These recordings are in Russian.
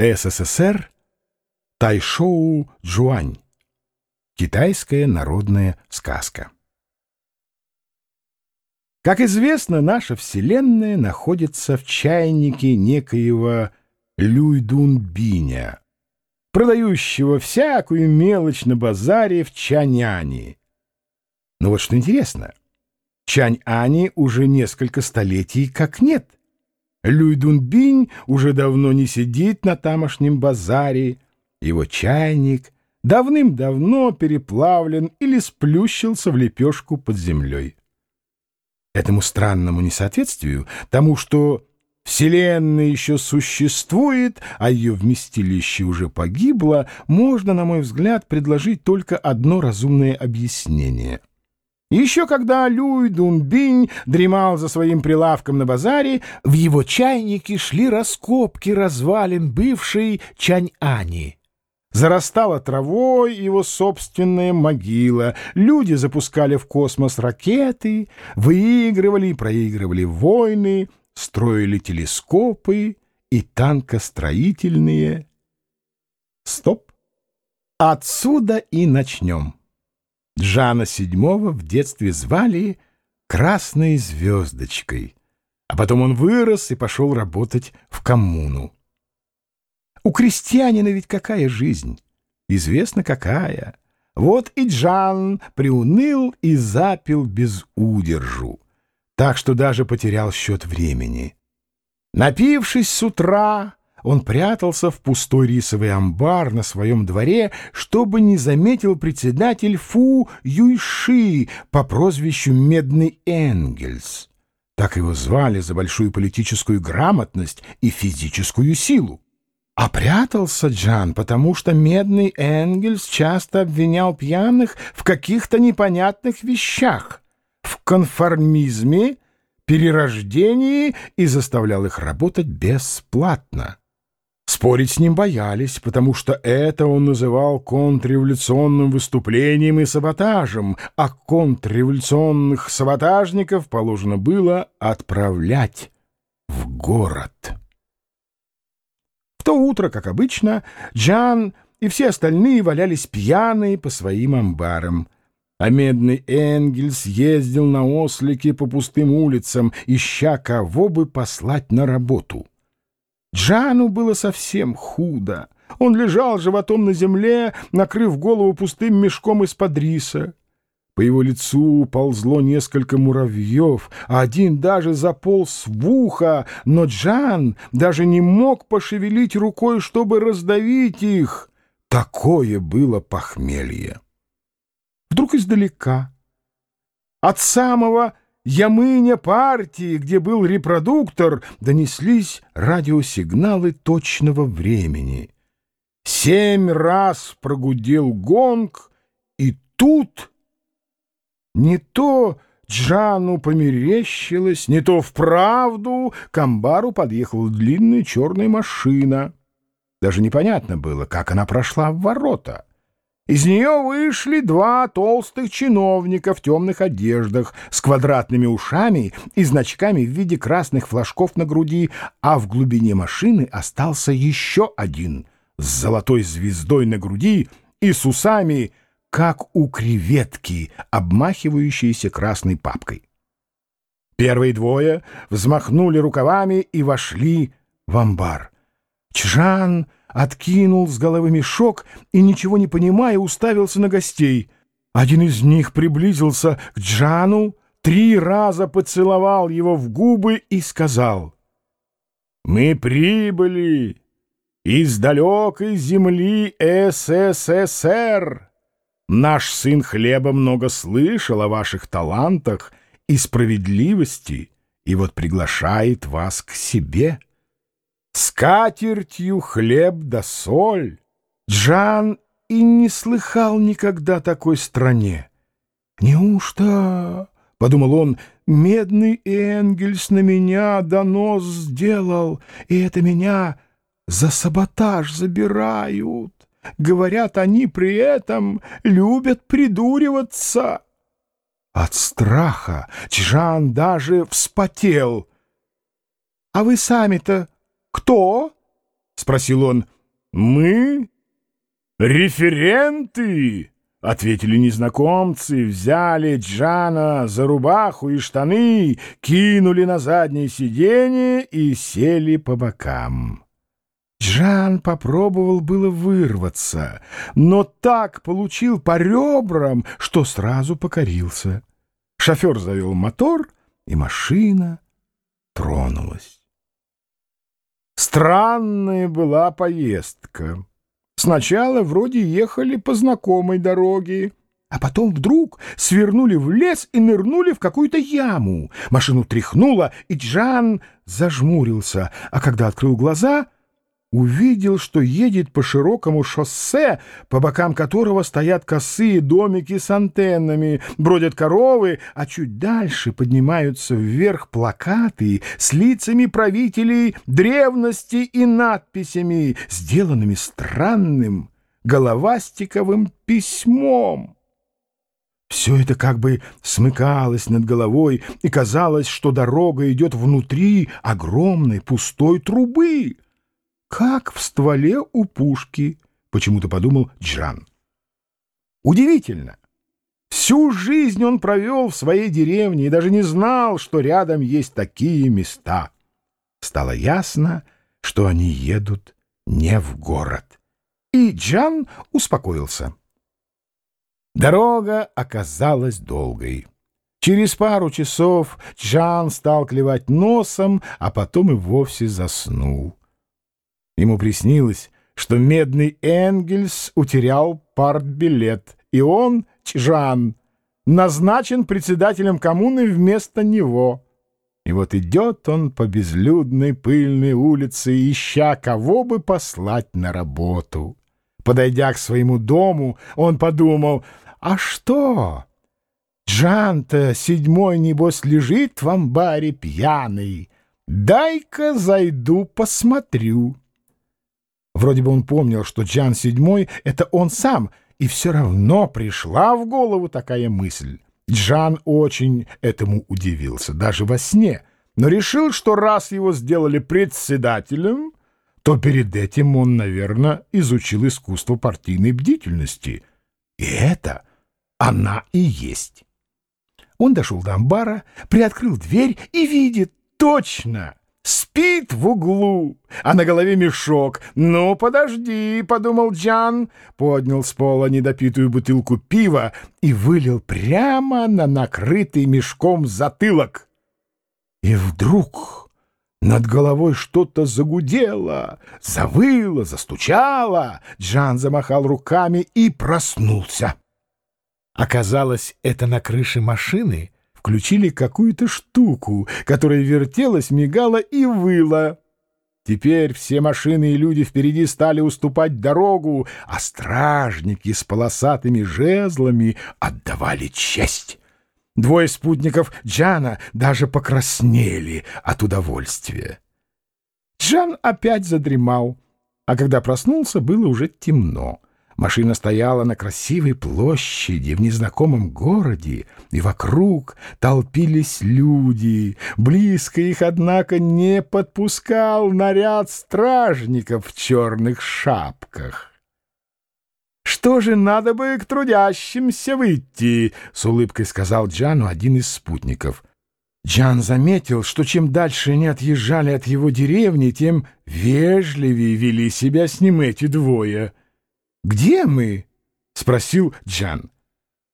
СССР Тайшоу Джуань. Китайская народная сказка. Как известно, наша Вселенная находится в чайнике некоего Люйдунбиня, продающего всякую мелочь на базаре в Чаняне. Но вот что интересно, Чань-Ани уже несколько столетий как нет. Люйдунбинь уже давно не сидит на тамошнем базаре, его чайник — давным-давно переплавлен или сплющился в лепешку под землей. Этому странному несоответствию, тому, что Вселенная еще существует, а ее вместилище уже погибло, можно, на мой взгляд, предложить только одно разумное объяснение. Еще когда Люй Дунбинь дремал за своим прилавком на базаре, в его чайнике шли раскопки развалин бывшей Чань-Ани — Зарастала травой его собственная могила. Люди запускали в космос ракеты, выигрывали и проигрывали войны, строили телескопы и танкостроительные. Стоп! Отсюда и начнем. Джана седьмого в детстве звали «Красной звездочкой», а потом он вырос и пошел работать в коммуну. У крестьянина ведь какая жизнь? Известно какая. Вот и Джан приуныл и запил без удержу, так что даже потерял счет времени. Напившись с утра, он прятался в пустой рисовый амбар на своем дворе, чтобы не заметил председатель Фу Юйши по прозвищу Медный Энгельс. Так его звали за большую политическую грамотность и физическую силу. А прятался Джан, потому что медный Энгельс часто обвинял пьяных в каких-то непонятных вещах, в конформизме, перерождении и заставлял их работать бесплатно. Спорить с ним боялись, потому что это он называл контрреволюционным выступлением и саботажем, а контрреволюционных саботажников положено было отправлять в город. В то утро, как обычно, Джан и все остальные валялись пьяные по своим амбарам. А медный Энгельс ездил на ослике по пустым улицам, ища кого бы послать на работу. Джану было совсем худо. Он лежал животом на земле, накрыв голову пустым мешком из-под риса. По его лицу ползло несколько муравьев, а один даже заполз в ухо, но Джан даже не мог пошевелить рукой, чтобы раздавить их. Такое было похмелье. Вдруг издалека, от самого ямыня партии, где был репродуктор, донеслись радиосигналы точного времени. Семь раз прогудел гонг, и тут... Не то Джану померещилось, не то вправду к амбару подъехала длинная черная машина. Даже непонятно было, как она прошла в ворота. Из нее вышли два толстых чиновника в темных одеждах с квадратными ушами и значками в виде красных флажков на груди, а в глубине машины остался еще один с золотой звездой на груди и с усами как у креветки, обмахивающейся красной папкой. Первые двое взмахнули рукавами и вошли в амбар. Чжан откинул с головы мешок и, ничего не понимая, уставился на гостей. Один из них приблизился к Джану, три раза поцеловал его в губы и сказал, «Мы прибыли из далекой земли СССР». Наш сын хлеба много слышал о ваших талантах и справедливости, и вот приглашает вас к себе. С катертью хлеб да соль. Джан и не слыхал никогда такой стране. Неужто, — подумал он, — медный Энгельс на меня донос сделал, и это меня за саботаж забирают. Говорят, они при этом любят придуриваться. От страха Чжан даже вспотел. — А вы сами-то кто? — спросил он. «Мы? Референты?» — ответили незнакомцы, взяли Джана за рубаху и штаны, кинули на заднее сиденье и сели по бокам. Джан попробовал было вырваться, но так получил по ребрам, что сразу покорился. Шофер завел мотор, и машина тронулась. Странная была поездка. Сначала вроде ехали по знакомой дороге, а потом вдруг свернули в лес и нырнули в какую-то яму. Машину тряхнуло, и Джан зажмурился, а когда открыл глаза — увидел, что едет по широкому шоссе, по бокам которого стоят косые домики с антеннами, бродят коровы, а чуть дальше поднимаются вверх плакаты с лицами правителей древности и надписями, сделанными странным головастиковым письмом. Все это как бы смыкалось над головой, и казалось, что дорога идет внутри огромной пустой трубы — как в стволе у пушки, почему-то подумал Джан. Удивительно. Всю жизнь он провел в своей деревне и даже не знал, что рядом есть такие места. Стало ясно, что они едут не в город. И Джан успокоился. Дорога оказалась долгой. Через пару часов Джан стал клевать носом, а потом и вовсе заснул. Ему приснилось, что медный Энгельс утерял партбилет, и он, Чжан, назначен председателем коммуны вместо него. И вот идет он по безлюдной пыльной улице, ища кого бы послать на работу. Подойдя к своему дому, он подумал, а что? Джан-то седьмой, небось, лежит в амбаре пьяный. Дай-ка зайду посмотрю. Вроде бы он помнил, что Джан Седьмой — это он сам, и все равно пришла в голову такая мысль. Джан очень этому удивился, даже во сне, но решил, что раз его сделали председателем, то перед этим он, наверное, изучил искусство партийной бдительности. И это она и есть. Он дошел до амбара, приоткрыл дверь и видит точно — Спит в углу, а на голове мешок. «Ну, подожди», — подумал Джан, поднял с пола недопитую бутылку пива и вылил прямо на накрытый мешком затылок. И вдруг над головой что-то загудело, завыло, застучало. Джан замахал руками и проснулся. Оказалось, это на крыше машины — включили какую-то штуку, которая вертелась, мигала и выла. Теперь все машины и люди впереди стали уступать дорогу, а стражники с полосатыми жезлами отдавали честь. Двое спутников Джана даже покраснели от удовольствия. Джан опять задремал, а когда проснулся, было уже темно. Машина стояла на красивой площади в незнакомом городе, и вокруг толпились люди. Близко их, однако, не подпускал наряд стражников в черных шапках. «Что же надо бы к трудящимся выйти?» — с улыбкой сказал Джану один из спутников. Джан заметил, что чем дальше они отъезжали от его деревни, тем вежливее вели себя с ним эти двое — «Где мы?» — спросил Джан.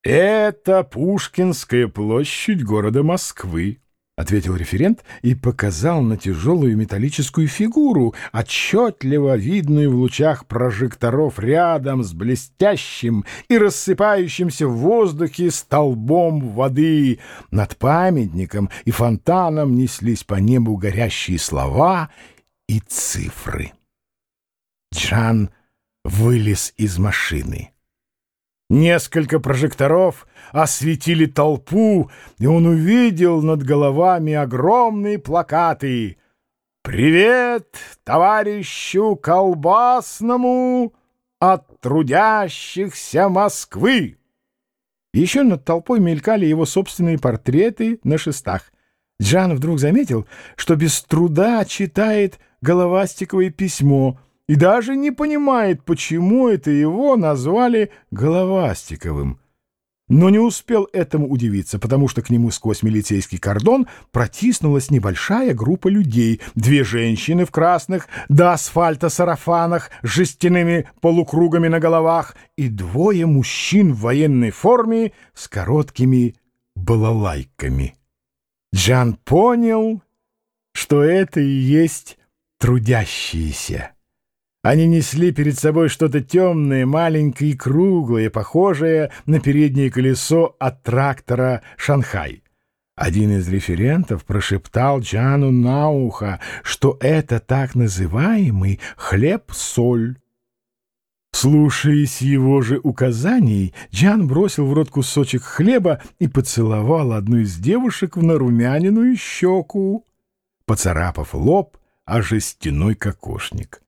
«Это Пушкинская площадь города Москвы», — ответил референт и показал на тяжелую металлическую фигуру, отчетливо видную в лучах прожекторов рядом с блестящим и рассыпающимся в воздухе столбом воды. Над памятником и фонтаном неслись по небу горящие слова и цифры. Джан вылез из машины. Несколько прожекторов осветили толпу, и он увидел над головами огромные плакаты «Привет товарищу колбасному от трудящихся Москвы!» Еще над толпой мелькали его собственные портреты на шестах. Джан вдруг заметил, что без труда читает головастиковое письмо — и даже не понимает, почему это его назвали Головастиковым. Но не успел этому удивиться, потому что к нему сквозь милицейский кордон протиснулась небольшая группа людей. Две женщины в красных до асфальта сарафанах с жестяными полукругами на головах и двое мужчин в военной форме с короткими балалайками. Джан понял, что это и есть трудящиеся. Они несли перед собой что-то темное, маленькое и круглое, похожее на переднее колесо от трактора «Шанхай». Один из референтов прошептал Джану на ухо, что это так называемый хлеб-соль. Слушаясь его же указаний, Джан бросил в рот кусочек хлеба и поцеловал одну из девушек в нарумянину щеку, поцарапав лоб о жестяной кокошник.